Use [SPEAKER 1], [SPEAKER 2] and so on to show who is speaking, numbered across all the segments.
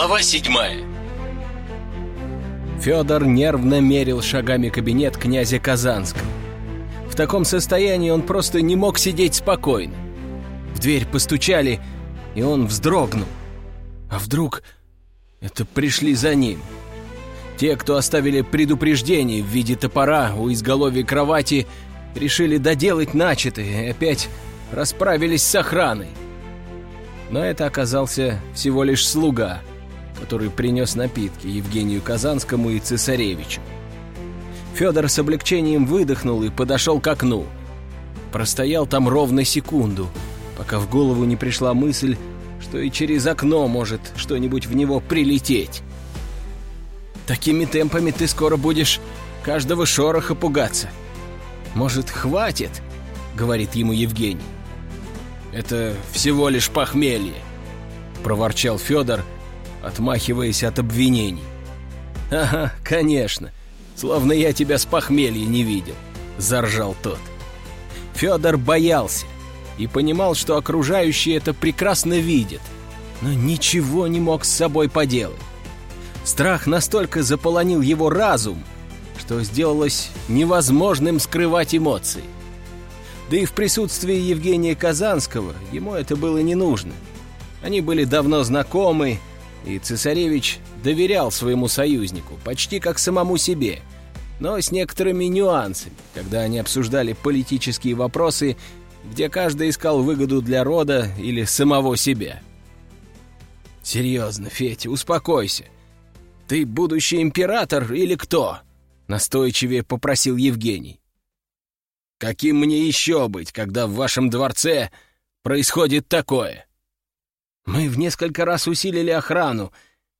[SPEAKER 1] Глава седьмая
[SPEAKER 2] Федор нервно мерил шагами кабинет князя Казанского. В таком состоянии он просто не мог сидеть спокойно. В дверь постучали, и он вздрогнул. А вдруг это пришли за ним? Те, кто оставили предупреждение в виде топора у изголовья кровати, решили доделать начатое и опять расправились с охраной. Но это оказался всего лишь слуга, который принес напитки Евгению Казанскому и цесаревичу. Федор с облегчением выдохнул и подошел к окну. Простоял там ровно секунду, пока в голову не пришла мысль, что и через окно может что-нибудь в него прилететь. Такими темпами ты скоро будешь каждого шороха пугаться. Может, хватит? Говорит ему Евгений. Это всего лишь похмелье, проворчал Федор, отмахиваясь от обвинений. Ага, конечно. Словно я тебя с похмелья не видел, заржал тот. Федор боялся и понимал, что окружающие это прекрасно видят, но ничего не мог с собой поделать. Страх настолько заполонил его разум, что сделалось невозможным скрывать эмоции. Да и в присутствии Евгения Казанского ему это было не нужно. Они были давно знакомы, и цесаревич доверял своему союзнику, почти как самому себе, но с некоторыми нюансами, когда они обсуждали политические вопросы, где каждый искал выгоду для рода или самого себя. «Серьезно, Фетя, успокойся. Ты будущий император или кто?» Настойчивее попросил Евгений. Каким мне еще быть, когда в вашем дворце происходит такое? Мы в несколько раз усилили охрану,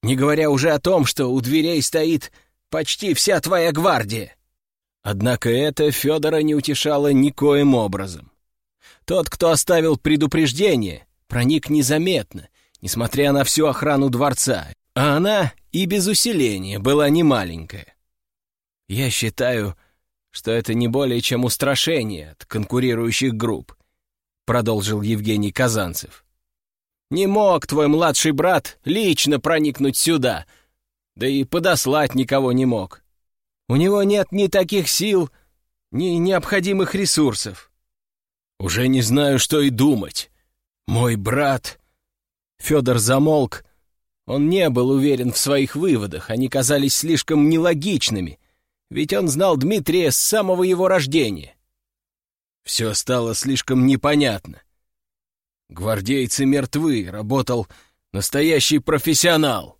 [SPEAKER 2] не говоря уже о том, что у дверей стоит почти вся твоя гвардия. Однако это Федора не утешало никоим образом. Тот, кто оставил предупреждение, проник незаметно, несмотря на всю охрану дворца, а она и без усиления была немаленькая. Я считаю, что это не более чем устрашение от конкурирующих групп», — продолжил Евгений Казанцев. «Не мог твой младший брат лично проникнуть сюда, да и подослать никого не мог. У него нет ни таких сил, ни необходимых ресурсов. Уже не знаю, что и думать. Мой брат...» Федор замолк. Он не был уверен в своих выводах, они казались слишком нелогичными — ведь он знал Дмитрия с самого его рождения. Все стало слишком непонятно. Гвардейцы мертвы, работал настоящий профессионал.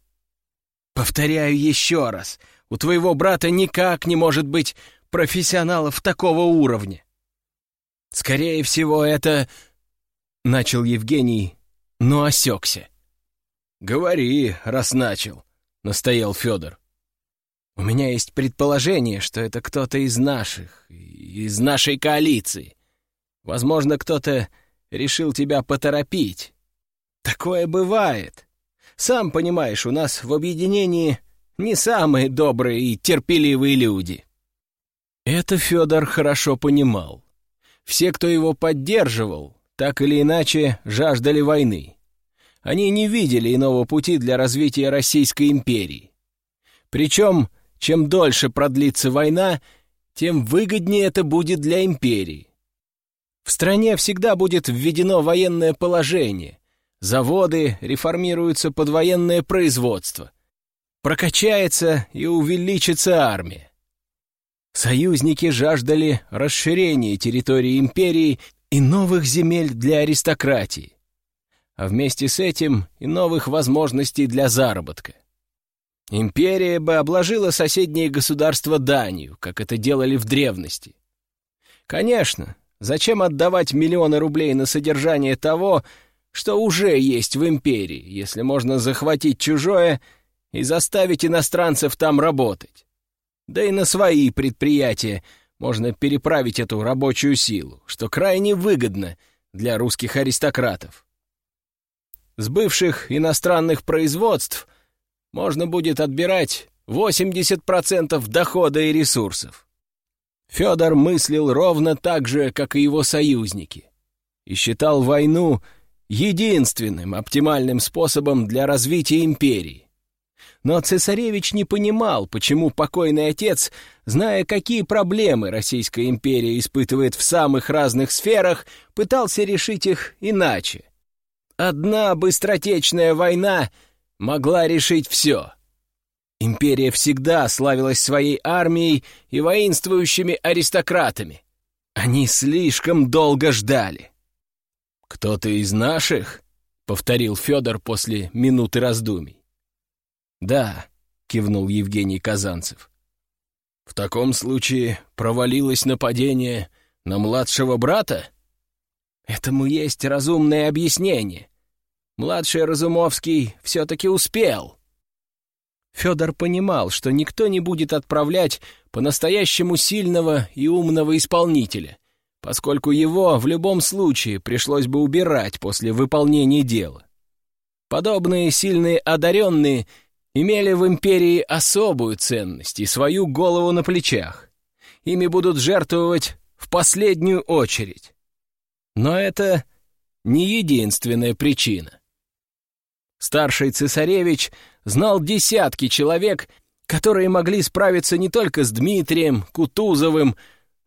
[SPEAKER 2] Повторяю еще раз, у твоего брата никак не может быть профессионалов такого уровня. Скорее всего, это... Начал Евгений, но осекся. «Говори, раз начал», — настоял Федор. У меня есть предположение, что это кто-то из наших, из нашей коалиции. Возможно, кто-то решил тебя поторопить. Такое бывает. Сам понимаешь, у нас в объединении не самые добрые и терпеливые люди. Это Федор хорошо понимал. Все, кто его поддерживал, так или иначе жаждали войны. Они не видели иного пути для развития Российской империи. Причем чем дольше продлится война, тем выгоднее это будет для империи. В стране всегда будет введено военное положение. Заводы реформируются под военное производство. Прокачается и увеличится армия. Союзники жаждали расширения территории империи и новых земель для аристократии, а вместе с этим и новых возможностей для заработка. Империя бы обложила соседние государства Данию, как это делали в древности. Конечно, зачем отдавать миллионы рублей на содержание того, что уже есть в империи, если можно захватить чужое и заставить иностранцев там работать? Да и на свои предприятия можно переправить эту рабочую силу, что крайне выгодно для русских аристократов. С бывших иностранных производств – можно будет отбирать 80% дохода и ресурсов. Федор мыслил ровно так же, как и его союзники, и считал войну единственным оптимальным способом для развития империи. Но цесаревич не понимал, почему покойный отец, зная, какие проблемы Российская империя испытывает в самых разных сферах, пытался решить их иначе. Одна быстротечная война могла решить все. Империя всегда славилась своей армией и воинствующими аристократами. Они слишком долго ждали. «Кто-то из наших?» — повторил Федор после минуты раздумий. «Да», — кивнул Евгений Казанцев. «В таком случае провалилось нападение на младшего брата?» «Этому есть разумное объяснение. Младший Разумовский все-таки успел». Федор понимал, что никто не будет отправлять по-настоящему сильного и умного исполнителя, поскольку его в любом случае пришлось бы убирать после выполнения дела. Подобные сильные одаренные имели в империи особую ценность и свою голову на плечах. Ими будут жертвовать в последнюю очередь. Но это не единственная причина. Старший цесаревич знал десятки человек, которые могли справиться не только с Дмитрием, Кутузовым,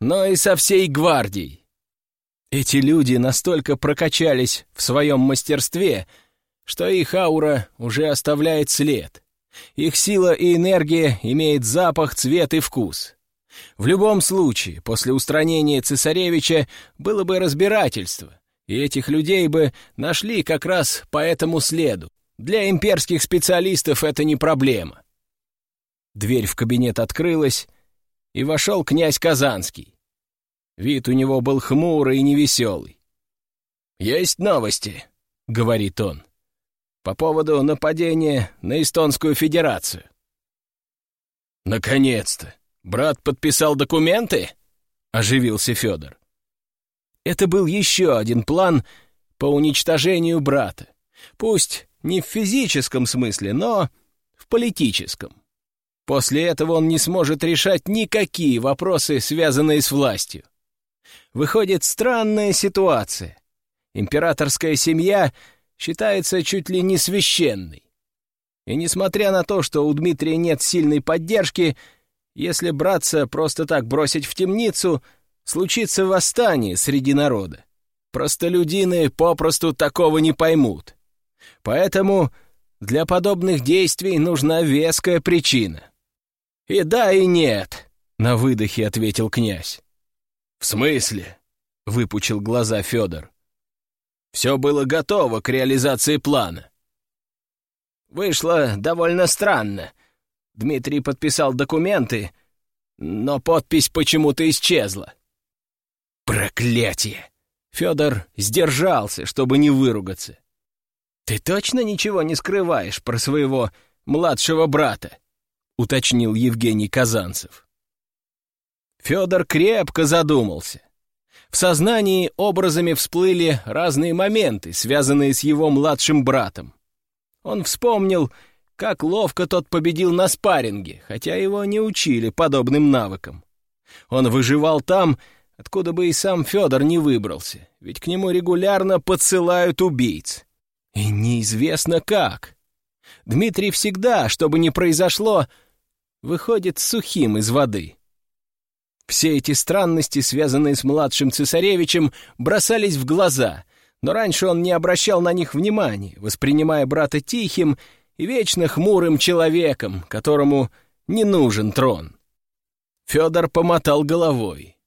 [SPEAKER 2] но и со всей гвардией. Эти люди настолько прокачались в своем мастерстве, что их аура уже оставляет след. Их сила и энергия имеют запах, цвет и вкус. В любом случае, после устранения цесаревича было бы разбирательство, и этих людей бы нашли как раз по этому следу. Для имперских специалистов это не проблема. Дверь в кабинет открылась, и вошел князь Казанский. Вид у него был хмурый и невеселый. «Есть новости», — говорит он, — «по поводу нападения на Эстонскую Федерацию». «Наконец-то! Брат подписал документы?» — оживился Федор. Это был еще один план по уничтожению брата. Пусть не в физическом смысле, но в политическом. После этого он не сможет решать никакие вопросы, связанные с властью. Выходит странная ситуация. Императорская семья считается чуть ли не священной. И несмотря на то, что у Дмитрия нет сильной поддержки, если братца просто так бросить в темницу, случится восстание среди народа. Простолюдины попросту такого не поймут. Поэтому для подобных действий нужна веская причина. «И да, и нет», — на выдохе ответил князь. «В смысле?» — выпучил глаза Федор. «Все было готово к реализации плана». «Вышло довольно странно. Дмитрий подписал документы, но подпись почему-то исчезла». «Проклятие!» Федор сдержался, чтобы не выругаться. «Ты точно ничего не скрываешь про своего младшего брата?» — уточнил Евгений Казанцев. Федор крепко задумался. В сознании образами всплыли разные моменты, связанные с его младшим братом. Он вспомнил, как ловко тот победил на спарринге, хотя его не учили подобным навыкам. Он выживал там, откуда бы и сам Федор не выбрался, ведь к нему регулярно подсылают убийц. И неизвестно как. Дмитрий всегда, что бы ни произошло, выходит сухим из воды. Все эти странности, связанные с младшим цесаревичем, бросались в глаза, но раньше он не обращал на них внимания, воспринимая брата тихим и вечно хмурым человеком, которому не нужен трон. Федор помотал головой.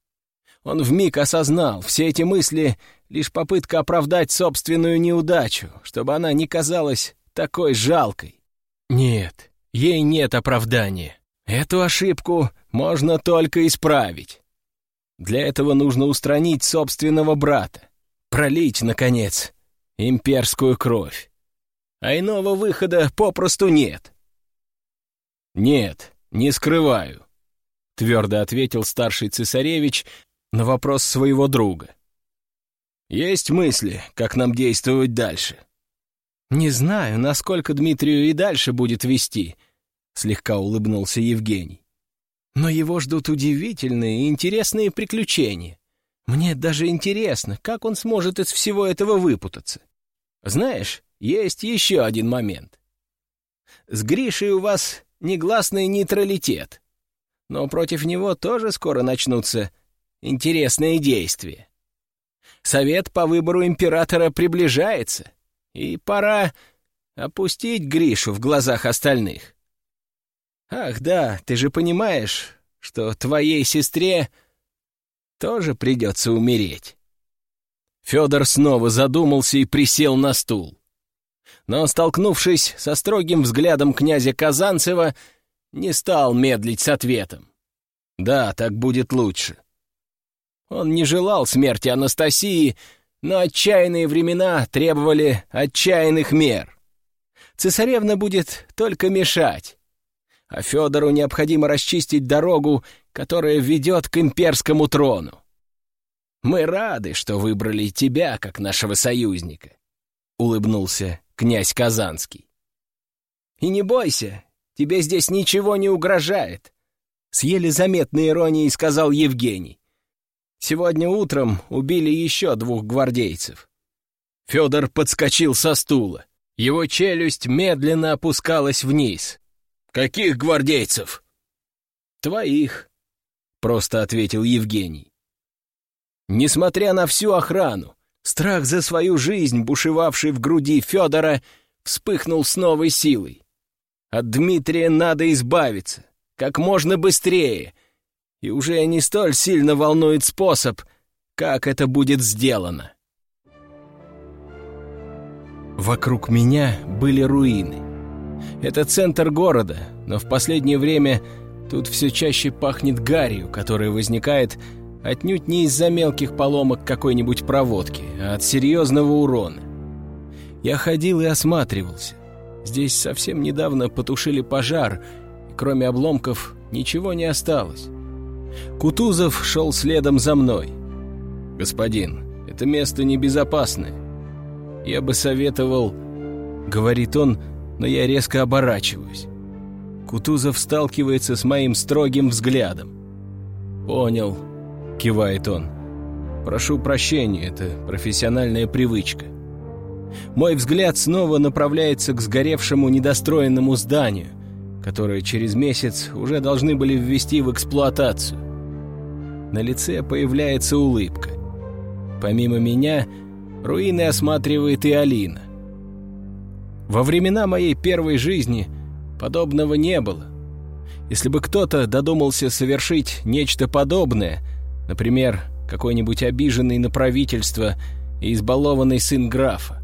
[SPEAKER 2] Он вмиг осознал, все эти мысли — лишь попытка оправдать собственную неудачу, чтобы она не казалась такой жалкой. Нет, ей нет оправдания. Эту ошибку можно только исправить. Для этого нужно устранить собственного брата, пролить, наконец, имперскую кровь. А иного выхода попросту нет. «Нет, не скрываю», — твердо ответил старший цесаревич на вопрос своего друга. «Есть мысли, как нам действовать дальше?» «Не знаю, насколько Дмитрию и дальше будет вести», — слегка улыбнулся Евгений. «Но его ждут удивительные и интересные приключения. Мне даже интересно, как он сможет из всего этого выпутаться. Знаешь, есть еще один момент. С Гришей у вас негласный нейтралитет, но против него тоже скоро начнутся интересные действия. Совет по выбору императора приближается, и пора опустить Гришу в глазах остальных. Ах да, ты же понимаешь, что твоей сестре тоже придется умереть. Федор снова задумался и присел на стул. Но, столкнувшись со строгим взглядом князя Казанцева, не стал медлить с ответом. Да, так будет лучше. Он не желал смерти Анастасии, но отчаянные времена требовали отчаянных мер. Цесаревна будет только мешать, а Федору необходимо расчистить дорогу, которая ведет к имперскому трону. Мы рады, что выбрали тебя как нашего союзника, — улыбнулся князь Казанский. И не бойся, тебе здесь ничего не угрожает, — с еле заметной иронией сказал Евгений. Сегодня утром убили еще двух гвардейцев. Федор подскочил со стула. Его челюсть медленно опускалась вниз. «Каких гвардейцев?» «Твоих», — просто ответил Евгений. Несмотря на всю охрану, страх за свою жизнь, бушевавший в груди Федора, вспыхнул с новой силой. От Дмитрия надо избавиться, как можно быстрее, и уже не столь сильно волнует способ, как это будет сделано. Вокруг меня были руины. Это центр города, но в последнее время тут все чаще пахнет гарью, которая возникает отнюдь не из-за мелких поломок какой-нибудь проводки, а от серьезного урона. Я ходил и осматривался. Здесь совсем недавно потушили пожар, и кроме обломков ничего не осталось. Кутузов шел следом за мной. «Господин, это место небезопасное. Я бы советовал...» — говорит он, но я резко оборачиваюсь. Кутузов сталкивается с моим строгим взглядом. «Понял», — кивает он. «Прошу прощения, это профессиональная привычка». Мой взгляд снова направляется к сгоревшему недостроенному зданию, которое через месяц уже должны были ввести в эксплуатацию. На лице появляется улыбка. Помимо меня, руины осматривает и Алина. Во времена моей первой жизни подобного не было. Если бы кто-то додумался совершить нечто подобное, например, какой-нибудь обиженный на правительство и избалованный сын графа,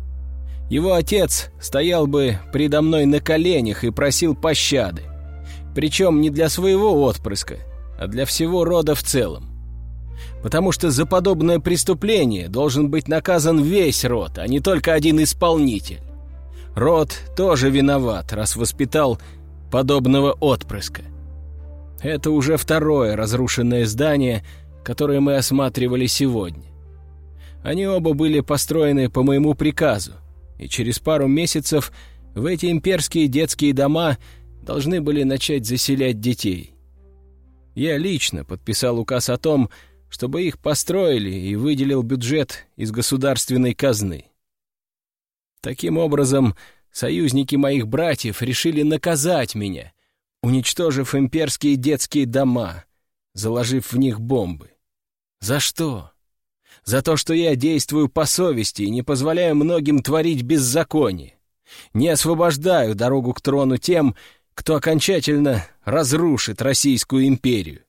[SPEAKER 2] его отец стоял бы предо мной на коленях и просил пощады. Причем не для своего отпрыска, а для всего рода в целом потому что за подобное преступление должен быть наказан весь род, а не только один исполнитель. Род тоже виноват, раз воспитал подобного отпрыска. Это уже второе разрушенное здание, которое мы осматривали сегодня. Они оба были построены по моему приказу, и через пару месяцев в эти имперские детские дома должны были начать заселять детей. Я лично подписал указ о том, что чтобы их построили и выделил бюджет из государственной казны. Таким образом, союзники моих братьев решили наказать меня, уничтожив имперские детские дома, заложив в них бомбы. За что? За то, что я действую по совести и не позволяю многим творить беззаконие. Не освобождаю дорогу к трону тем, кто окончательно разрушит Российскую империю.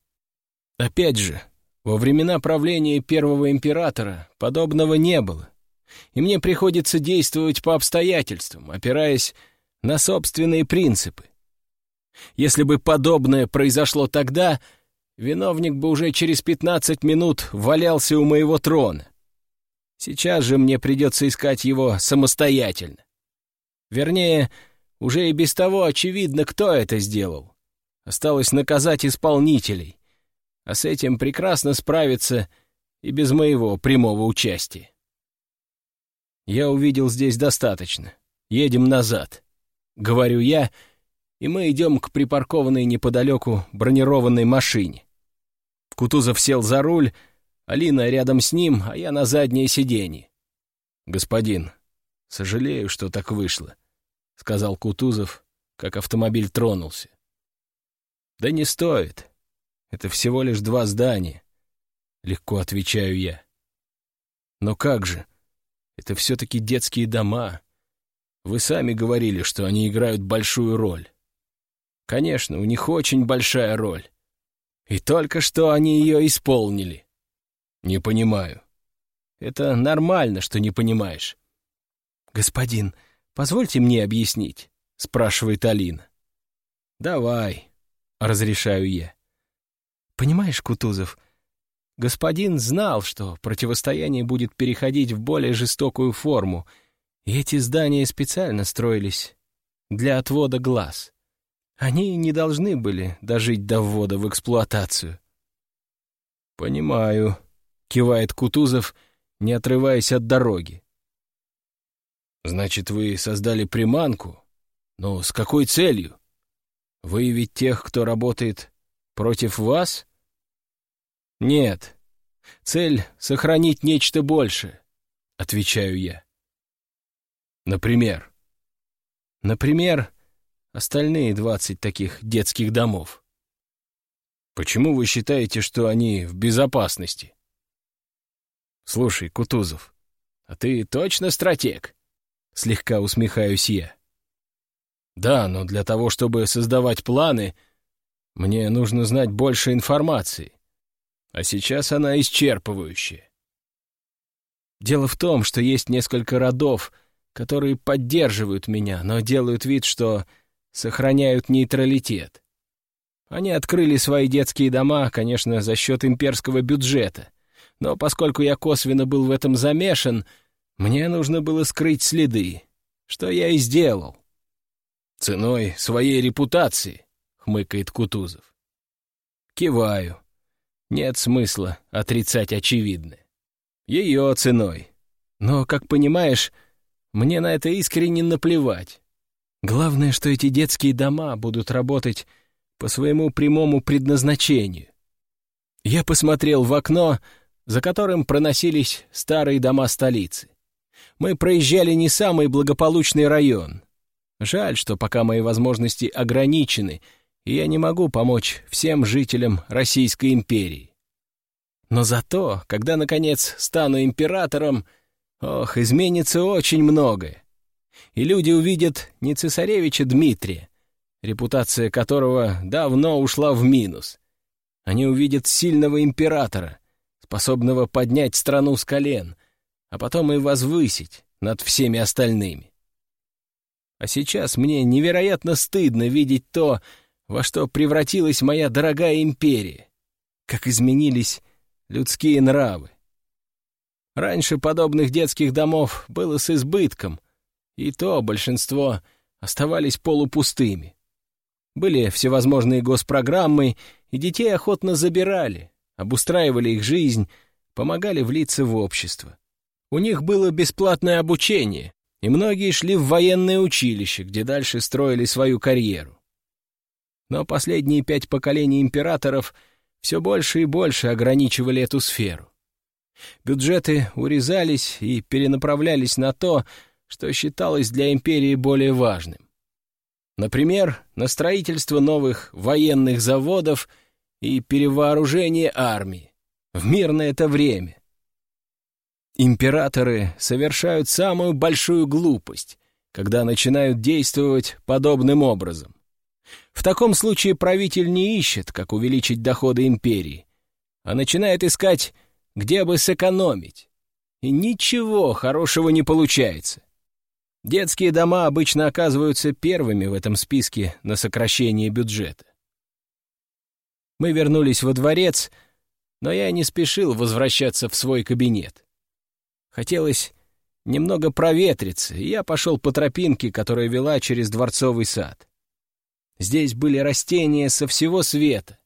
[SPEAKER 2] Опять же, во времена правления первого императора подобного не было, и мне приходится действовать по обстоятельствам, опираясь на собственные принципы. Если бы подобное произошло тогда, виновник бы уже через 15 минут валялся у моего трона. Сейчас же мне придется искать его самостоятельно. Вернее, уже и без того очевидно, кто это сделал. Осталось наказать исполнителей, а с этим прекрасно справиться и без моего прямого участия. Я увидел здесь достаточно. Едем назад. Говорю я, и мы идем к припаркованной неподалеку бронированной машине. Кутузов сел за руль, Алина рядом с ним, а я на заднее сиденье. «Господин, сожалею, что так вышло», — сказал Кутузов как автомобиль тронулся. «Да не стоит. Это всего лишь два здания», — легко отвечаю я. «Но как же? Это все-таки детские дома. Вы сами говорили, что они играют большую роль. Конечно, у них очень большая роль. И только что они ее исполнили. Не понимаю. Это нормально, что не понимаешь. Господин, позвольте мне объяснить, спрашивает Алина. Давай, разрешаю я. Понимаешь, Кутузов, господин знал, что противостояние будет переходить в более жестокую форму, и эти здания специально строились для отвода глаз. Они не должны были дожить до ввода в эксплуатацию. «Понимаю», — кивает Кутузов, не отрываясь от дороги. «Значит, вы создали приманку? Но с какой целью? Выявить тех, кто работает против вас?» «Нет. Цель — сохранить нечто большее», — отвечаю я. «Например?» «Например, остальные двадцать таких детских домов. Почему вы считаете, что они в безопасности? Слушай, Кутузов, а ты точно стратег? Слегка усмехаюсь я. Да, но для того, чтобы создавать планы, мне нужно знать больше информации. А сейчас она исчерпывающая. Дело в том, что есть несколько родов, которые поддерживают меня, но делают вид, что сохраняют нейтралитет. Они открыли свои детские дома, конечно, за счет имперского бюджета, но поскольку я косвенно был в этом замешан, мне нужно было скрыть следы, что я и сделал. «Ценой своей репутации», — хмыкает Кутузов. Киваю. Нет смысла отрицать очевидное. Ее ценой. Но, как понимаешь, мне на это искренне наплевать. Главное, что эти детские дома будут работать по своему прямому предназначению. Я посмотрел в окно, за которым проносились старые дома столицы. Мы проезжали не самый благополучный район. Жаль, что пока мои возможности ограничены, и я не могу помочь всем жителям Российской империи. Но зато, когда, наконец, стану императором, ох, изменится очень многое и люди увидят не цесаревича Дмитрия, репутация которого давно ушла в минус. Они увидят сильного императора, способного поднять страну с колен, а потом и возвысить над всеми остальными. А сейчас мне невероятно стыдно видеть то, во что превратилась моя дорогая империя, как изменились людские нравы. Раньше подобных детских домов было с избытком, и то большинство оставались полупустыми. Были всевозможные госпрограммы, и детей охотно забирали, обустраивали их жизнь, помогали влиться в общество. У них было бесплатное обучение, и многие шли в военное училище, где дальше строили свою карьеру. Но последние пять поколений императоров все больше и больше ограничивали эту сферу. Бюджеты урезались и перенаправлялись на то, что считалось для империи более важным. Например, на строительство новых военных заводов и перевооружение армии в мирное это время. Императоры совершают самую большую глупость, когда начинают действовать подобным образом. В таком случае правитель не ищет, как увеличить доходы империи, а начинает искать, где бы сэкономить. И ничего хорошего не получается. Детские дома обычно оказываются первыми в этом списке на сокращение бюджета. Мы вернулись во дворец, но я не спешил возвращаться в свой кабинет. Хотелось немного проветриться, и я пошел по тропинке, которая вела через дворцовый сад. Здесь были растения со всего света,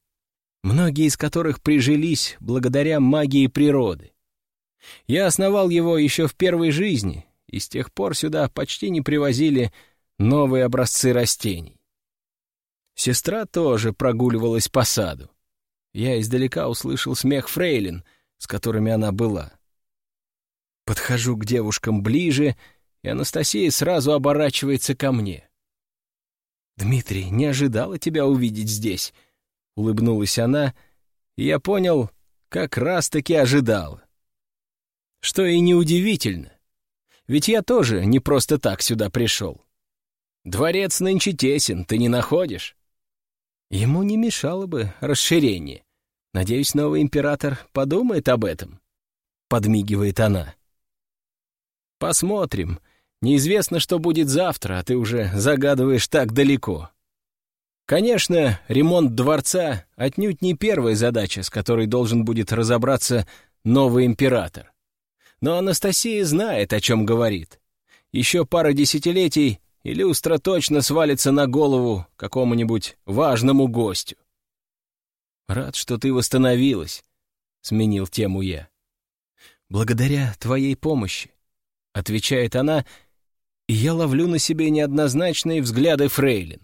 [SPEAKER 2] многие из которых прижились благодаря магии природы. Я основал его еще в первой жизни, и с тех пор сюда почти не привозили новые образцы растений. Сестра тоже прогуливалась по саду. Я издалека услышал смех фрейлин, с которыми она была. Подхожу к девушкам ближе, и Анастасия сразу оборачивается ко мне. «Дмитрий, не ожидала тебя увидеть здесь», — улыбнулась она, и я понял, как раз-таки ожидал. Что и неудивительно, ведь я тоже не просто так сюда пришел. Дворец нынче тесен, ты не находишь? Ему не мешало бы расширение. Надеюсь, новый император подумает об этом. Подмигивает она. Посмотрим. Неизвестно, что будет завтра, а ты уже загадываешь так далеко. Конечно, ремонт дворца отнюдь не первая задача, с которой должен будет разобраться новый император. Но Анастасия знает, о чем говорит. Еще пара десятилетий, и люстра точно свалится на голову какому-нибудь важному гостю. «Рад, что ты восстановилась», — сменил тему я. «Благодаря твоей помощи», — отвечает она, и я ловлю на себе неоднозначные взгляды фрейлин.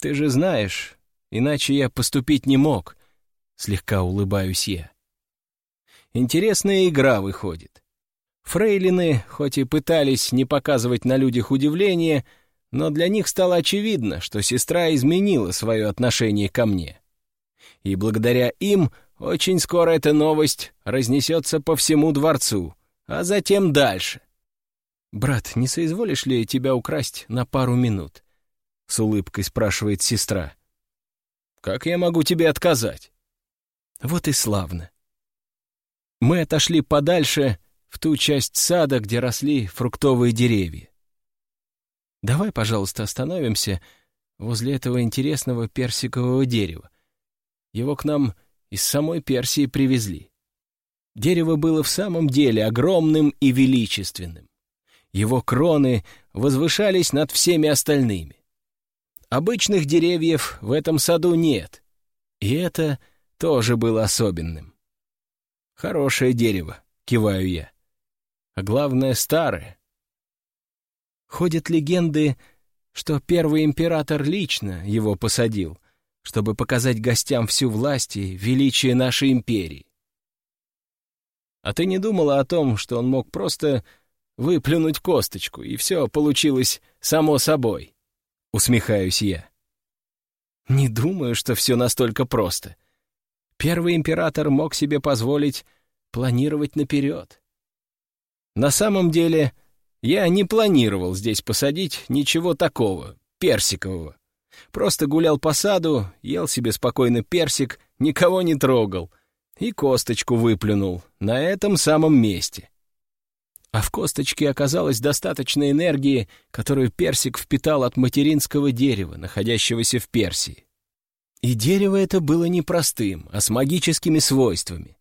[SPEAKER 2] Ты же знаешь, иначе я поступить не мог, слегка улыбаюсь я. Интересная игра выходит. Фрейлины, хоть и пытались не показывать на людях удивление, но для них стало очевидно, что сестра изменила свое отношение ко мне. И благодаря им очень скоро эта новость разнесется по всему дворцу, а затем дальше. «Брат, не соизволишь ли тебя украсть на пару минут?» — с улыбкой спрашивает сестра. «Как я могу тебе отказать?» Вот и славно. Мы отошли подальше в ту часть сада, где росли фруктовые деревья. Давай, пожалуйста, остановимся возле этого интересного персикового дерева. Его к нам из самой Персии привезли. Дерево было в самом деле огромным и величественным. Его кроны возвышались над всеми остальными. Обычных деревьев в этом саду нет, и это тоже было особенным. «Хорошее дерево», — киваю я. «А главное, старое». Ходят легенды, что первый император лично его посадил, чтобы показать гостям всю власть и величие нашей империи. А ты не думала о том, что он мог просто выплюнуть косточку, и все получилось само собой? Усмехаюсь я. Не думаю, что все настолько просто. Первый император мог себе позволить планировать наперед. На самом деле, я не планировал здесь посадить ничего такого, персикового. Просто гулял по саду, ел себе спокойно персик, никого не трогал и косточку выплюнул на этом самом месте а в косточке оказалось достаточно энергии, которую персик впитал от материнского дерева, находящегося в Персии. И дерево это было не простым, а с магическими свойствами.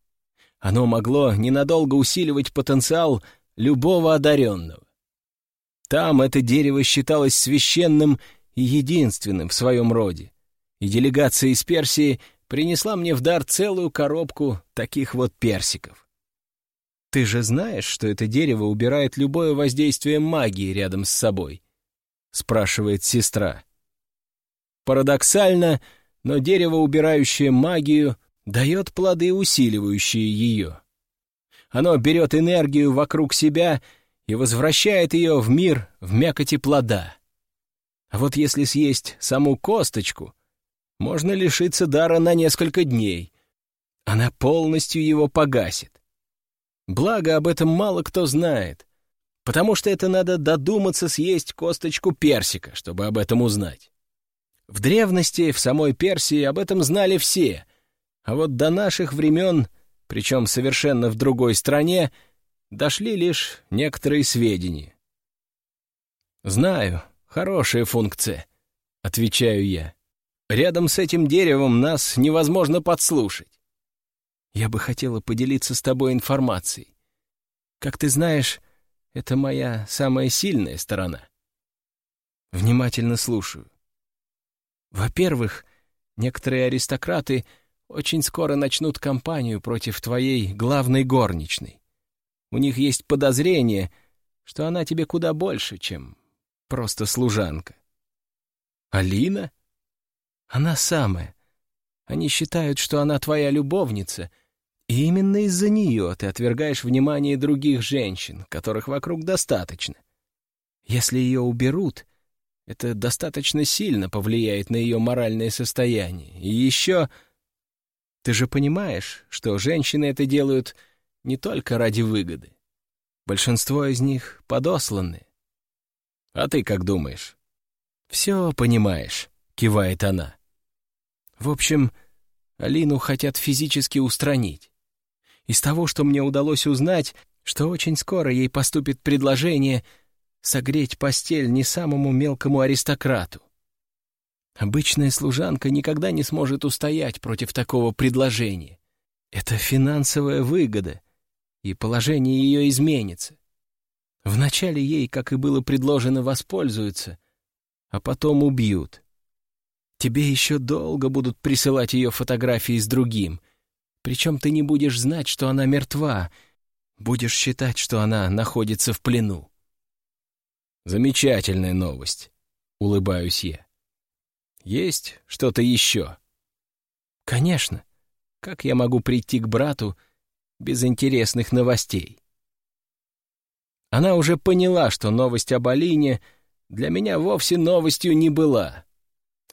[SPEAKER 2] Оно могло ненадолго усиливать потенциал любого одаренного. Там это дерево считалось священным и единственным в своем роде, и делегация из Персии принесла мне в дар целую коробку таких вот персиков. «Ты же знаешь, что это дерево убирает любое воздействие магии рядом с собой?» — спрашивает сестра. Парадоксально, но дерево, убирающее магию, дает плоды, усиливающие ее. Оно берет энергию вокруг себя и возвращает ее в мир в мякоти плода. А вот если съесть саму косточку, можно лишиться дара на несколько дней. Она полностью его погасит. Благо, об этом мало кто знает, потому что это надо додуматься съесть косточку персика, чтобы об этом узнать. В древности, в самой Персии, об этом знали все, а вот до наших времен, причем совершенно в другой стране, дошли лишь некоторые сведения. «Знаю, хорошая функция», — отвечаю я. «Рядом с этим деревом нас невозможно подслушать. Я бы хотела поделиться с тобой информацией. Как ты знаешь, это моя самая сильная сторона. Внимательно слушаю. Во-первых, некоторые аристократы очень скоро начнут кампанию против твоей главной горничной. У них есть подозрение, что она тебе куда больше, чем просто служанка. Алина? Она самая. Они считают, что она твоя любовница — и именно из-за нее ты отвергаешь внимание других женщин, которых вокруг достаточно. Если ее уберут, Это достаточно сильно повлияет на ее моральное состояние. И еще... Ты же понимаешь, что женщины это делают не только ради выгоды. Большинство из них подосланы. А ты как думаешь? «Все понимаешь», — кивает она. В общем, Алину хотят физически устранить. Из того, что мне удалось узнать, что очень скоро ей поступит предложение согреть постель не самому мелкому аристократу. Обычная служанка никогда не сможет устоять против такого предложения. Это финансовая выгода, и положение ее изменится. Вначале ей, как и было предложено, воспользуются, а потом убьют. Тебе еще долго будут присылать ее фотографии с другим, причем ты не будешь знать, что она мертва, будешь считать, что она находится в плену. Замечательная новость, улыбаюсь я. Есть что-то еще? Конечно. Как я могу прийти к брату без интересных новостей? Она уже поняла, что новость об Алине для меня вовсе новостью не была.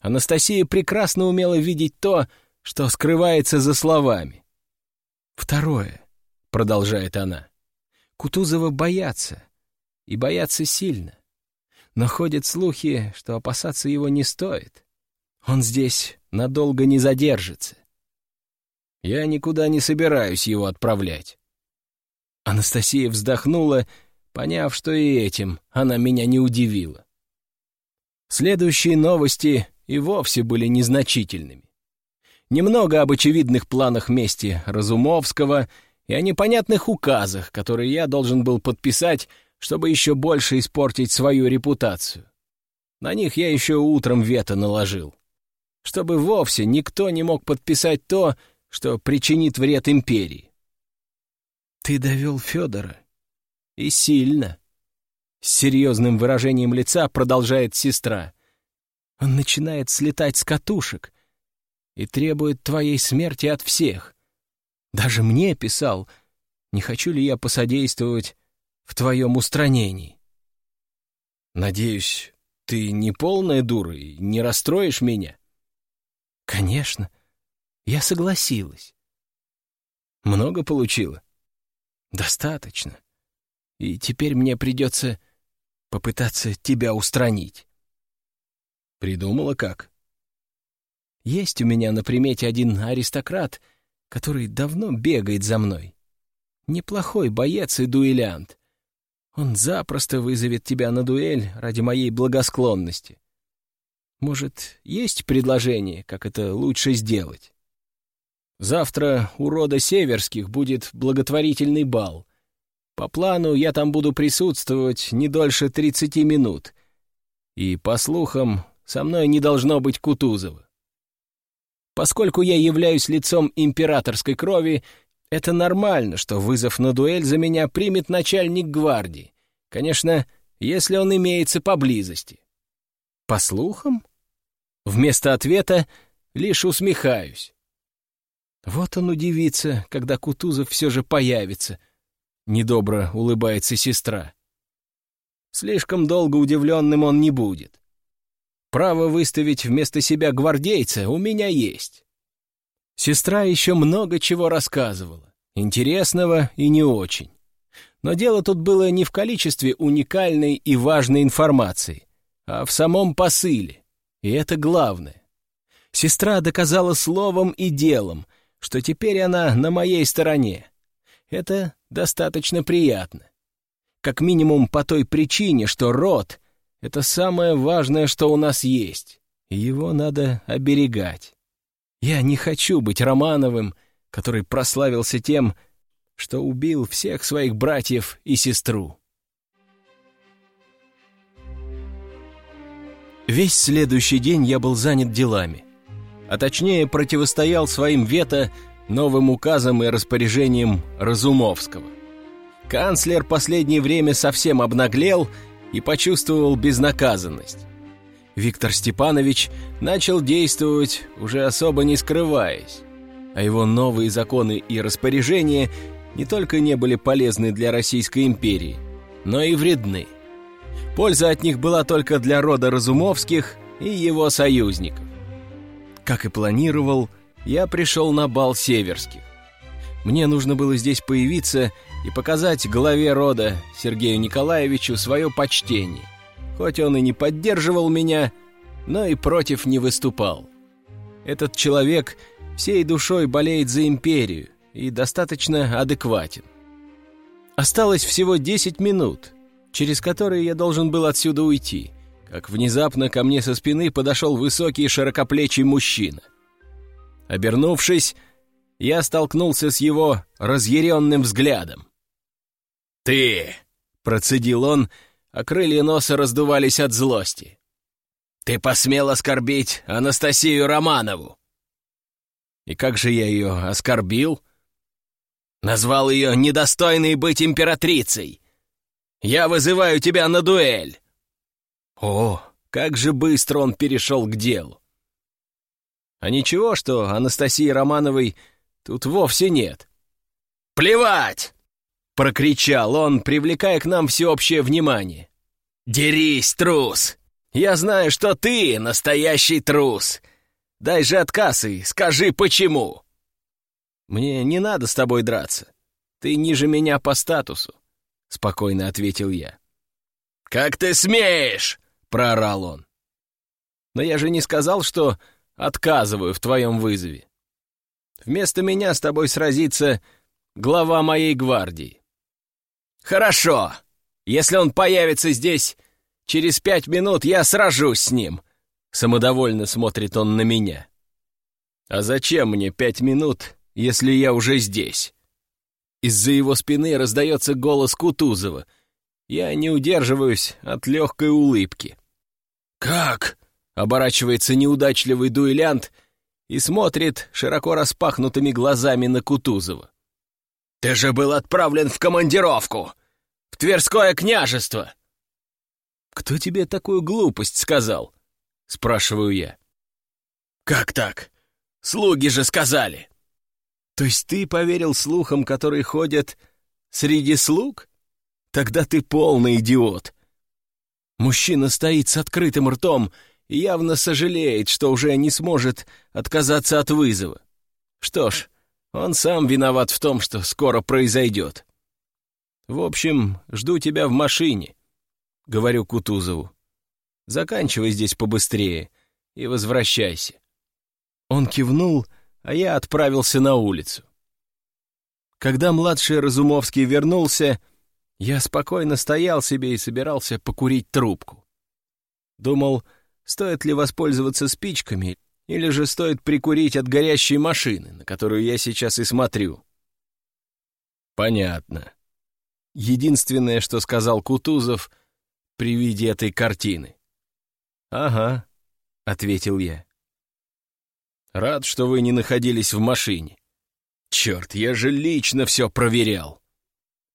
[SPEAKER 2] Анастасия прекрасно умела видеть то, что скрывается за словами. «Второе», — продолжает она, — «Кутузова боятся, и боятся сильно. Но ходят слухи, что опасаться его не стоит. Он здесь надолго не задержится. Я никуда не собираюсь его отправлять». Анастасия вздохнула, поняв, что и этим она меня не удивила. Следующие новости и вовсе были незначительными. Немного об очевидных планах мести Разумовского и о непонятных указах, которые я должен был подписать, чтобы еще больше испортить свою репутацию. На них я еще утром вето наложил. Чтобы вовсе никто не мог подписать то, что причинит вред империи. Ты довел Федора. И сильно. С серьезным выражением лица продолжает сестра. Он начинает слетать с катушек и требует твоей смерти от всех. Даже мне писал, не хочу ли я посодействовать в твоем устранении. Надеюсь, ты не полная дура и не расстроишь меня? Конечно. Я согласилась. Много получила? Достаточно. И теперь мне придется попытаться тебя устранить. Придумала как? Есть у меня на примете один аристократ, который давно бегает за мной. Неплохой боец и дуэлянт. Он запросто вызовет тебя на дуэль ради моей благосклонности. Может, есть предложение, как это лучше сделать? Завтра у рода Северских будет благотворительный бал, по плану я там буду присутствовать не дольше 30 минут. И, по слухам, со мной не должно быть Кутузова. Поскольку я являюсь лицом императорской крови, это нормально, что вызов на дуэль за меня примет начальник гвардии. Конечно, если он имеется поблизости. По слухам? Вместо ответа лишь усмехаюсь. Вот он удивится, когда Кутузов все же появится —— недобро улыбается сестра. Слишком долго удивленным он не будет. Право выставить вместо себя гвардейца у меня есть. Сестра еще много чего рассказывала, интересного и не очень. Но дело тут было не в количестве уникальной и важной информации, а в самом посыле. И это главное. Сестра доказала словом и делом, что теперь она на моей стороне. Это достаточно приятно. Как минимум по той причине, что род — это самое важное, что у нас есть, его надо оберегать. Я не хочу быть Романовым, который прославился тем, что убил всех своих братьев и сестру. Весь следующий день я был занят делами, а точнее противостоял своим вето новым указом и распоряжением Разумовского. Канцлер последнее время совсем обнаглел и почувствовал безнаказанность. Виктор Степанович начал действовать, уже особо не скрываясь, а его новые законы и распоряжения не только не были полезны для Российской империи, но и вредны. Польза от них была только для рода Разумовских и его союзников. Как и планировал, я пришел на бал Северских. Мне нужно было здесь появиться и показать главе рода Сергею Николаевичу свое почтение. Хоть он и не поддерживал меня, но и против не выступал. Этот человек всей душой болеет за империю и достаточно адекватен. Осталось всего 10 минут, через которые я должен был отсюда уйти, как внезапно ко мне со спины подошел высокий широкоплечий мужчина. Обернувшись, я столкнулся с его разъяренным взглядом. «Ты!» — процедил он, а крылья носа раздувались от злости. «Ты посмел оскорбить Анастасию Романову!» «И как же я ее оскорбил?» «Назвал ее недостойной быть императрицей! Я вызываю тебя на дуэль!» О, как же быстро он перешел к делу! А ничего, что Анастасии Романовой тут вовсе нет. «Плевать!» — прокричал он, привлекая к нам всеобщее внимание. «Дерись, трус! Я знаю, что ты настоящий трус! Дай же отказ и скажи, почему!» «Мне не надо с тобой драться. Ты ниже меня по статусу», — спокойно ответил я. «Как ты смеешь!» — проорал он. «Но я же не сказал, что отказываю в твоем вызове. Вместо меня с тобой сразится глава моей гвардии. «Хорошо. Если он появится здесь через пять минут, я сражусь с ним». Самодовольно смотрит он на меня. «А зачем мне пять минут, если я уже здесь?» Из-за его спины раздается голос Кутузова. Я не удерживаюсь от легкой улыбки. «Как?» — оборачивается неудачливый дуэлянт и смотрит широко распахнутыми глазами на Кутузова. «Ты же был отправлен в командировку! В Тверское княжество!» «Кто тебе такую глупость сказал?» — спрашиваю я. «Как так? Слуги же сказали!» «То есть ты поверил слухам, которые ходят среди слуг? Тогда ты полный идиот!» Мужчина стоит с открытым ртом явно сожалеет, что уже не сможет отказаться от вызова. Что ж, он сам виноват в том, что скоро произойдет. В общем, жду тебя в машине, — говорю Кутузову. Заканчивай здесь побыстрее и возвращайся. Он кивнул, а я отправился на улицу. Когда младший Разумовский вернулся, я спокойно стоял себе и собирался покурить трубку. Думал, стоит ли воспользоваться спичками или же стоит прикурить от горящей машины, на которую я сейчас и смотрю? Понятно. Единственное, что сказал Кутузов при виде этой картины. «Ага», — ответил я. «Рад, что вы не находились в машине. Черт, я же лично все проверял!»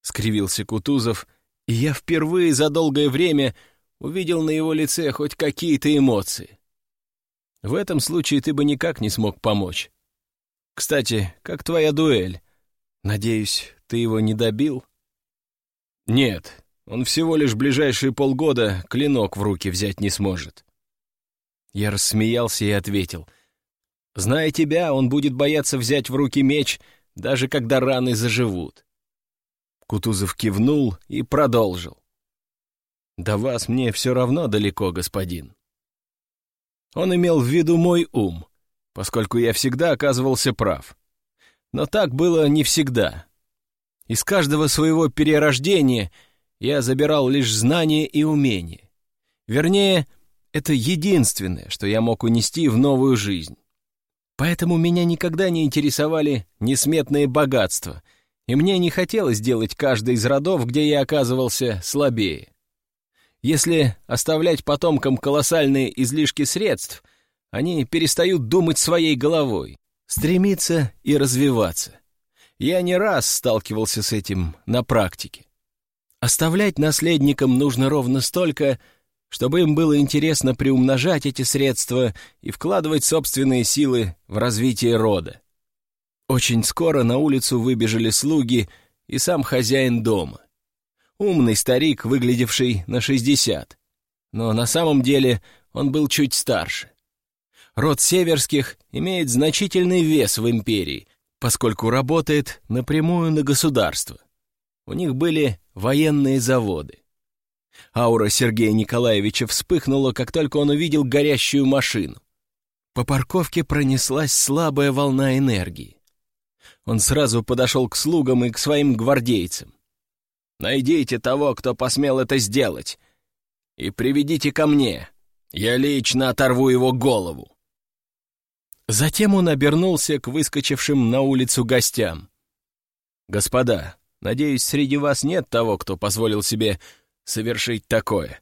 [SPEAKER 2] Скривился Кутузов, и я впервые за долгое время увидел на его лице хоть какие-то эмоции. В этом случае ты бы никак не смог помочь. Кстати, как твоя дуэль? Надеюсь, ты его не добил? Нет, он всего лишь ближайшие полгода клинок в руки взять не сможет. Я рассмеялся и ответил. Зная тебя, он будет бояться взять в руки меч, даже когда раны заживут. Кутузов кивнул и продолжил. «До вас мне все равно далеко, господин. Он имел в виду мой ум, поскольку я всегда оказывался прав. Но так было не всегда. Из каждого своего перерождения я забирал лишь знания и умения. Вернее, это единственное, что я мог унести в новую жизнь. Поэтому меня никогда не интересовали несметные богатства, и мне не хотелось делать каждый из родов, где я оказывался слабее. Если оставлять потомкам колоссальные излишки средств, они перестают думать своей головой, стремиться и развиваться. Я не раз сталкивался с этим на практике. Оставлять наследникам нужно ровно столько, чтобы им было интересно приумножать эти средства и вкладывать собственные силы в развитие рода. Очень скоро на улицу выбежали слуги и сам хозяин дома. Умный старик, выглядевший на 60. Но на самом деле он был чуть старше. Род Северских имеет значительный вес в империи, поскольку работает напрямую на государство. У них были военные заводы. Аура Сергея Николаевича вспыхнула, как только он увидел горящую машину. По парковке пронеслась слабая волна энергии. Он сразу подошел к слугам и к своим гвардейцам. «Найдите того, кто посмел это сделать, и приведите ко мне. Я лично оторву его голову». Затем он обернулся к выскочившим на улицу гостям. «Господа, надеюсь, среди вас нет того, кто позволил себе совершить такое.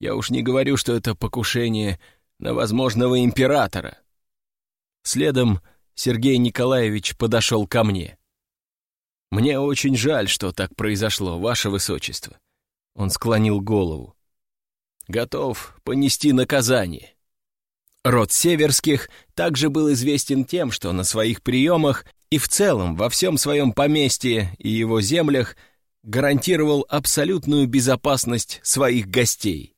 [SPEAKER 2] Я уж не говорю, что это покушение на возможного императора». Следом Сергей Николаевич подошел ко мне. «Мне очень жаль, что так произошло, ваше высочество». Он склонил голову. «Готов понести наказание». Род Северских также был известен тем, что на своих приемах и в целом во всем своем поместье и его землях гарантировал абсолютную безопасность своих гостей.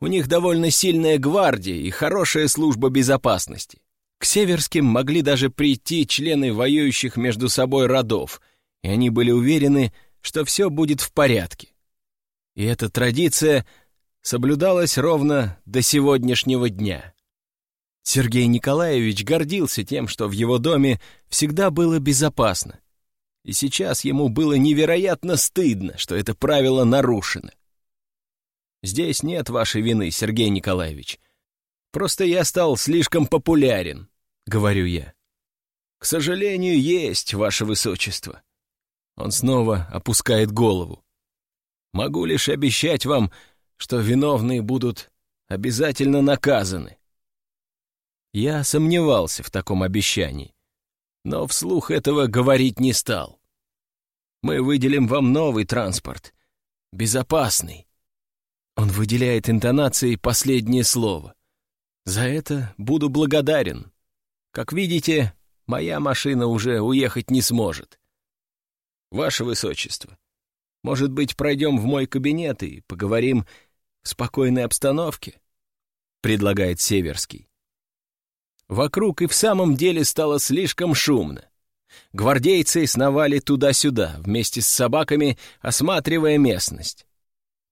[SPEAKER 2] У них довольно сильная гвардия и хорошая служба безопасности. К Северским могли даже прийти члены воюющих между собой родов, и они были уверены, что все будет в порядке. И эта традиция соблюдалась ровно до сегодняшнего дня. Сергей Николаевич гордился тем, что в его доме всегда было безопасно. И сейчас ему было невероятно стыдно, что это правило нарушено. Здесь нет вашей вины, Сергей Николаевич. Просто я стал слишком популярен, — говорю я. К сожалению, есть, ваше высочество. Он снова опускает голову. Могу лишь обещать вам, что виновные будут обязательно наказаны. Я сомневался в таком обещании, но вслух этого говорить не стал. Мы выделим вам новый транспорт, безопасный. Он выделяет интонацией последнее слово. За это буду благодарен. Как видите, моя машина уже уехать не сможет. Ваше Высочество, может быть, пройдем в мой кабинет и поговорим в спокойной обстановке? Предлагает Северский. Вокруг и в самом деле стало слишком шумно. Гвардейцы сновали туда-сюда, вместе с собаками, осматривая местность.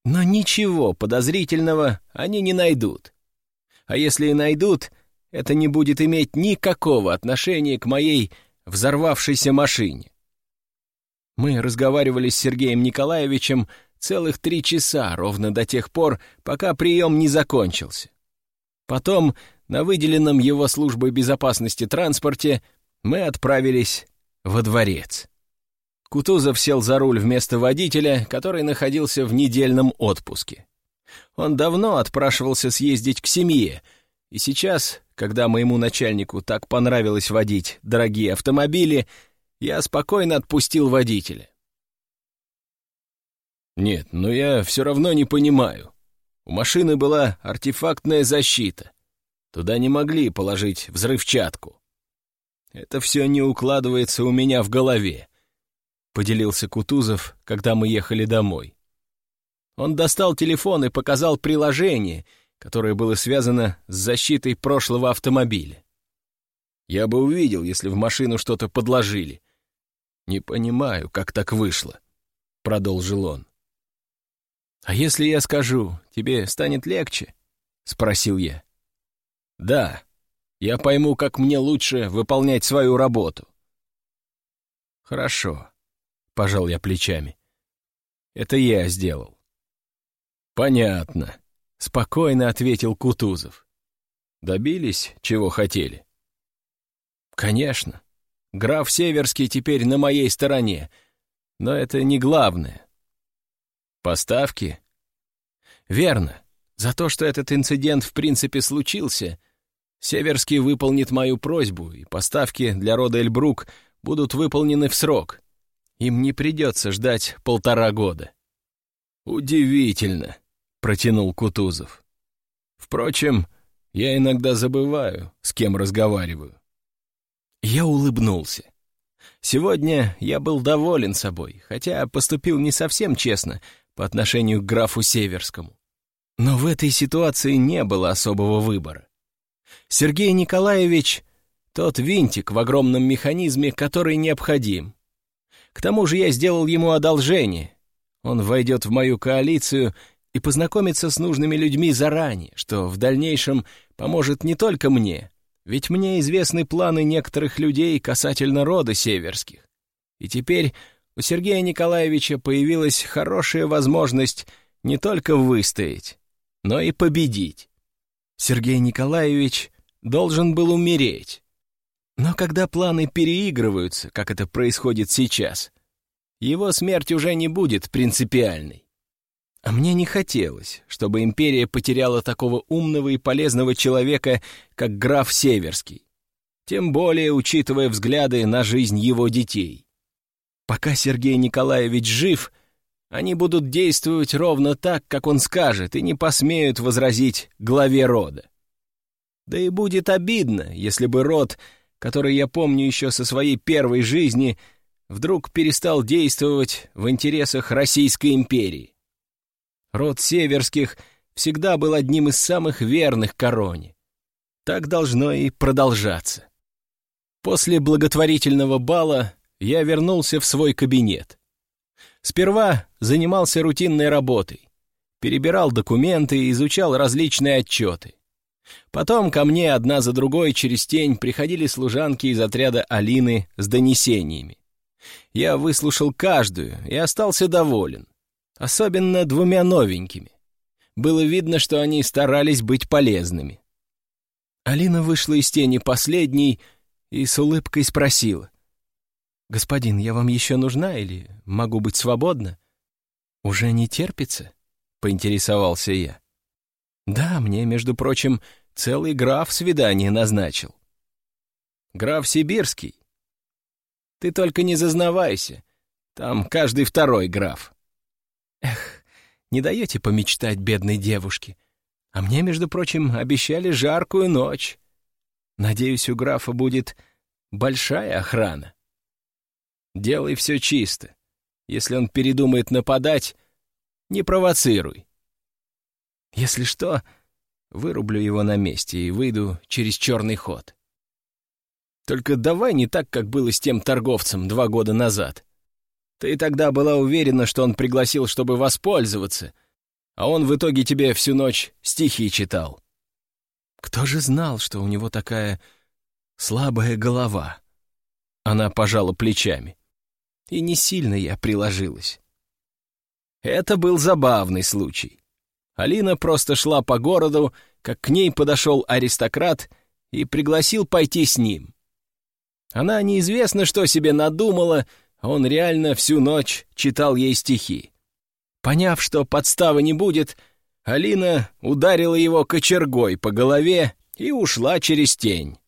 [SPEAKER 2] Но ничего подозрительного они не найдут. А если и найдут, это не будет иметь никакого отношения к моей взорвавшейся машине. Мы разговаривали с Сергеем Николаевичем целых три часа, ровно до тех пор, пока прием не закончился. Потом на выделенном его службой безопасности транспорте мы отправились во дворец. Кутузов сел за руль вместо водителя, который находился в недельном отпуске. Он давно отпрашивался съездить к семье, и сейчас, когда моему начальнику так понравилось водить дорогие автомобили, я спокойно отпустил водителя. Нет, но я все равно не понимаю. У машины была артефактная защита. Туда не могли положить взрывчатку. Это все не укладывается у меня в голове, — поделился Кутузов, когда мы ехали домой. Он достал телефон и показал приложение, которое было связано с защитой прошлого автомобиля. Я бы увидел, если в машину что-то подложили. Не понимаю, как так вышло, — продолжил он. «А если я скажу, тебе станет легче?» — спросил я. Да, я пойму, как мне лучше выполнять свою работу. Хорошо, пожал я плечами. Это я сделал. Понятно, спокойно ответил Кутузов. Добились, чего хотели? Конечно. Граф Северский теперь на моей стороне, но это не главное. Поставки? Верно. За то, что этот инцидент в принципе случился — Северский выполнит мою просьбу, и поставки для рода Эльбрук будут выполнены в срок. Им не придется ждать полтора года. «Удивительно», — протянул Кутузов. «Впрочем, я иногда забываю, с кем разговариваю». Я улыбнулся. Сегодня я был доволен собой, хотя поступил не совсем честно по отношению к графу Северскому. Но в этой ситуации не было особого выбора. Сергей Николаевич — тот винтик в огромном механизме, который необходим. К тому же я сделал ему одолжение. Он войдет в мою коалицию и познакомится с нужными людьми заранее, что в дальнейшем поможет не только мне, ведь мне известны планы некоторых людей касательно рода северских. И теперь у Сергея Николаевича появилась хорошая возможность не только выстоять, но и победить. Сергей Николаевич должен был умереть. Но когда планы переигрываются, как это происходит сейчас, его смерть уже не будет принципиальной. А мне не хотелось, чтобы империя потеряла такого умного и полезного человека, как граф Северский. Тем более, учитывая взгляды на жизнь его детей. Пока Сергей Николаевич жив, они будут действовать ровно так, как он скажет, и не посмеют возразить главе рода. Да и будет обидно, если бы род, который я помню еще со своей первой жизни, вдруг перестал действовать в интересах Российской империи. Род Северских всегда был одним из самых верных короне. Так должно и продолжаться. После благотворительного бала я вернулся в свой кабинет. Сперва занимался рутинной работой. Перебирал документы, изучал различные отчеты. Потом ко мне одна за другой через тень приходили служанки из отряда Алины с донесениями. Я выслушал каждую и остался доволен особенно двумя новенькими. Было видно, что они старались быть полезными. Алина вышла из тени последней и с улыбкой спросила. «Господин, я вам еще нужна или могу быть свободна?» «Уже не терпится?» — поинтересовался я. «Да, мне, между прочим, целый граф свидание назначил». «Граф Сибирский?» «Ты только не зазнавайся, там каждый второй граф». Эх, не даете помечтать бедной девушке. А мне, между прочим, обещали жаркую ночь. Надеюсь, у графа будет большая охрана. Делай все чисто. Если он передумает нападать, не провоцируй. Если что, вырублю его на месте и выйду через черный ход. Только давай не так, как было с тем торговцем два года назад. Ты тогда была уверена, что он пригласил, чтобы воспользоваться, а он в итоге тебе всю ночь стихи читал. Кто же знал, что у него такая слабая голова? Она пожала плечами. И не сильно я приложилась. Это был забавный случай. Алина просто шла по городу, как к ней подошел аристократ и пригласил пойти с ним. Она неизвестно, что себе надумала, он реально всю ночь читал ей стихи. Поняв, что подставы не будет, Алина ударила его кочергой по голове и ушла через тень.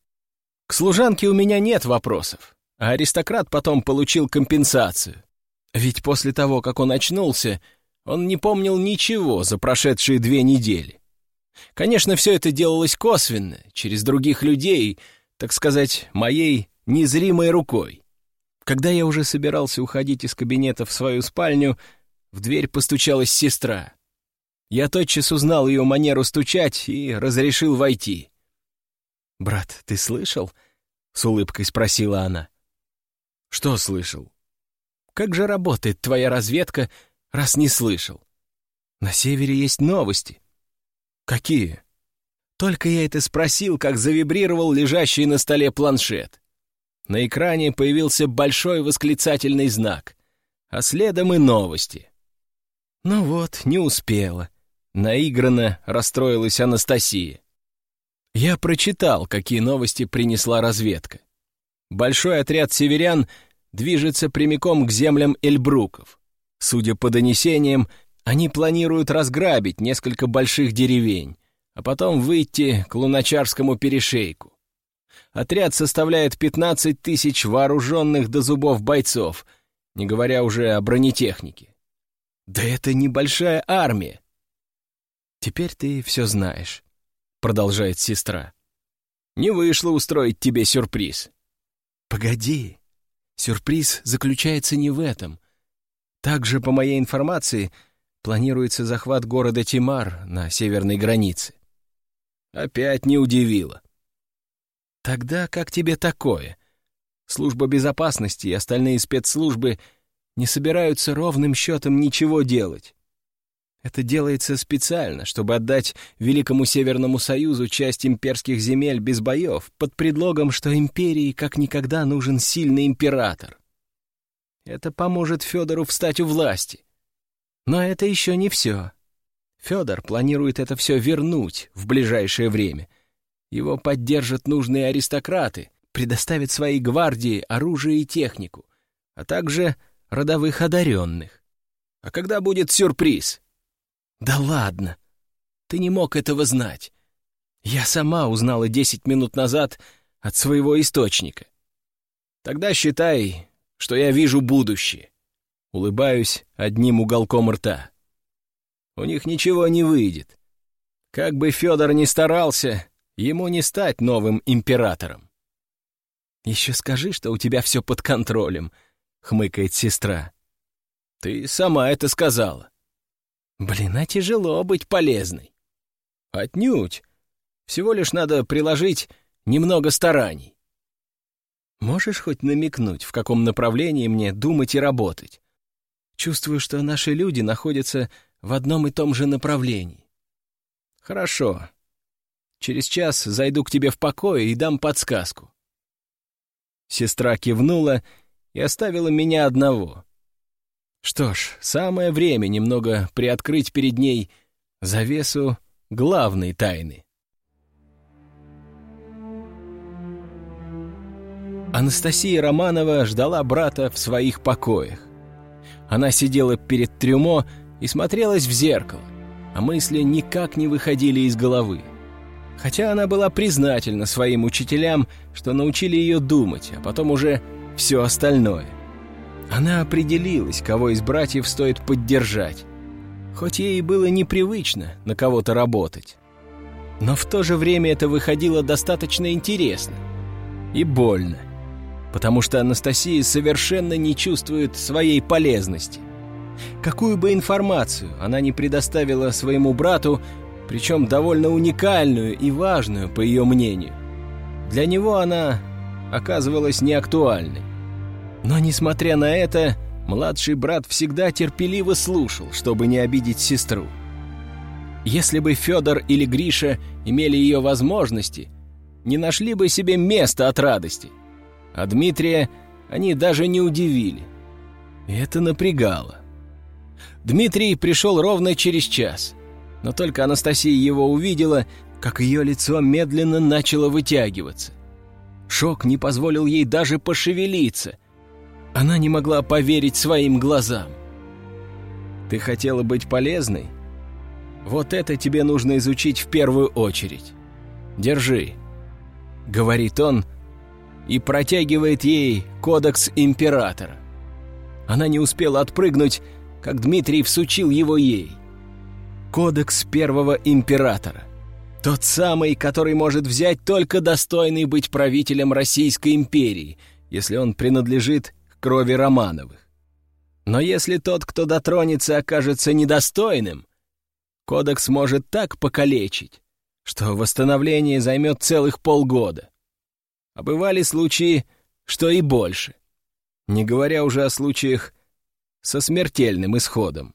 [SPEAKER 2] К служанке у меня нет вопросов, а аристократ потом получил компенсацию. Ведь после того, как он очнулся, он не помнил ничего за прошедшие две недели. Конечно, все это делалось косвенно, через других людей, так сказать, моей незримой рукой. Когда я уже собирался уходить из кабинета в свою спальню, в дверь постучалась сестра. Я тотчас узнал ее манеру стучать и разрешил войти. «Брат, ты слышал?» — с улыбкой спросила она. «Что слышал?» «Как же работает твоя разведка, раз не слышал?» «На севере есть новости». «Какие?» Только я это спросил, как завибрировал лежащий на столе планшет. На экране появился большой восклицательный знак, а следом и новости. Ну вот, не успела. Наигранно расстроилась Анастасия. Я прочитал, какие новости принесла разведка. Большой отряд северян движется прямиком к землям Эльбруков. Судя по донесениям, они планируют разграбить несколько больших деревень, а потом выйти к Луначарскому перешейку. Отряд составляет 15 тысяч вооруженных до зубов бойцов, не говоря уже о бронетехнике. Да это небольшая армия. Теперь ты все знаешь, продолжает сестра. Не вышло устроить тебе сюрприз. Погоди. Сюрприз заключается не в этом. Также, по моей информации, планируется захват города Тимар на северной границе. Опять не удивило. Тогда как тебе такое? Служба безопасности и остальные спецслужбы не собираются ровным счетом ничего делать. Это делается специально, чтобы отдать Великому Северному Союзу часть имперских земель без боев, под предлогом, что империи как никогда нужен сильный император. Это поможет Федору встать у власти. Но это еще не все. Федор планирует это все вернуть в ближайшее время. Его поддержат нужные аристократы, предоставят своей гвардии оружие и технику, а также родовых одаренных. А когда будет сюрприз? Да ладно! Ты не мог этого знать. Я сама узнала десять минут назад от своего источника. Тогда считай, что я вижу будущее. Улыбаюсь одним уголком рта. У них ничего не выйдет. Как бы Федор ни старался, ему не стать новым императором. «Еще скажи, что у тебя все под контролем», — хмыкает сестра. «Ты сама это сказала». «Блин, а тяжело быть полезной». «Отнюдь. Всего лишь надо приложить немного стараний». «Можешь хоть намекнуть, в каком направлении мне думать и работать?» Чувствую, что наши люди находятся в одном и том же направлении. Хорошо. Через час зайду к тебе в покое и дам подсказку. Сестра кивнула и оставила меня одного. Что ж, самое время немного приоткрыть перед ней завесу главной тайны. Анастасия Романова ждала брата в своих покоях. Она сидела перед трюмо и смотрелась в зеркало, а мысли никак не выходили из головы. Хотя она была признательна своим учителям, что научили ее думать, а потом уже все остальное. Она определилась, кого из братьев стоит поддержать, хоть ей было непривычно на кого-то работать. Но в то же время это выходило достаточно интересно и больно потому что Анастасия совершенно не чувствует своей полезности. Какую бы информацию она не предоставила своему брату, причем довольно уникальную и важную, по ее мнению, для него она оказывалась неактуальной. Но, несмотря на это, младший брат всегда терпеливо слушал, чтобы не обидеть сестру. Если бы Федор или Гриша имели ее возможности, не нашли бы себе места от радости — а Дмитрия они даже не удивили. Это напрягало. Дмитрий пришел ровно через час, но только Анастасия его увидела, как ее лицо медленно начало вытягиваться. Шок не позволил ей даже пошевелиться. Она не могла поверить своим глазам. «Ты хотела быть полезной? Вот это тебе нужно изучить в первую очередь. Держи», — говорит он, и протягивает ей кодекс императора. Она не успела отпрыгнуть, как Дмитрий всучил его ей. Кодекс первого императора. Тот самый, который может взять только достойный быть правителем Российской империи, если он принадлежит к крови Романовых. Но если тот, кто дотронется, окажется недостойным, кодекс может так покалечить, что восстановление займет целых полгода а бывали случаи, что и больше, не говоря уже о случаях со смертельным исходом.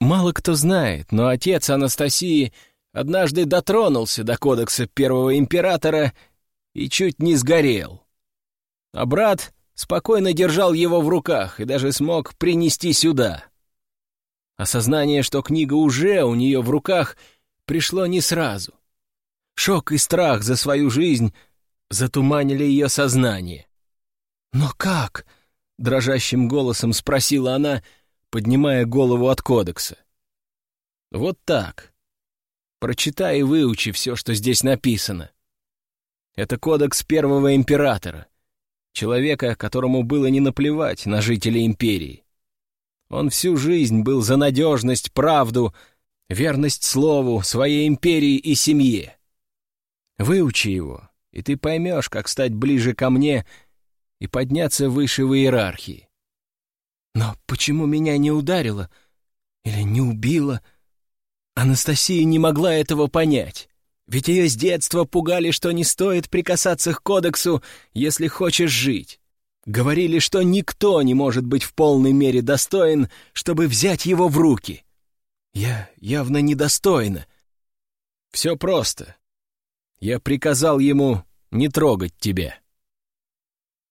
[SPEAKER 2] Мало кто знает, но отец Анастасии однажды дотронулся до кодекса первого императора и чуть не сгорел. А брат спокойно держал его в руках и даже смог принести сюда. Осознание, что книга уже у нее в руках, пришло не сразу. Шок и страх за свою жизнь затуманили ее сознание. «Но как?» — дрожащим голосом спросила она, поднимая голову от кодекса. «Вот так. Прочитай и выучи все, что здесь написано. Это кодекс первого императора, человека, которому было не наплевать на жителей империи. Он всю жизнь был за надежность, правду, верность слову, своей империи и семье. Выучи его, и ты поймешь, как стать ближе ко мне и подняться выше в иерархии.
[SPEAKER 1] Но почему меня не ударило или не убило? Анастасия не могла этого понять. Ведь ее с детства пугали, что не стоит прикасаться к кодексу, если хочешь жить. Говорили, что никто не может быть в полной мере достоин, чтобы взять его в руки. Я явно недостойна.
[SPEAKER 2] Все просто. Я приказал ему не трогать тебя.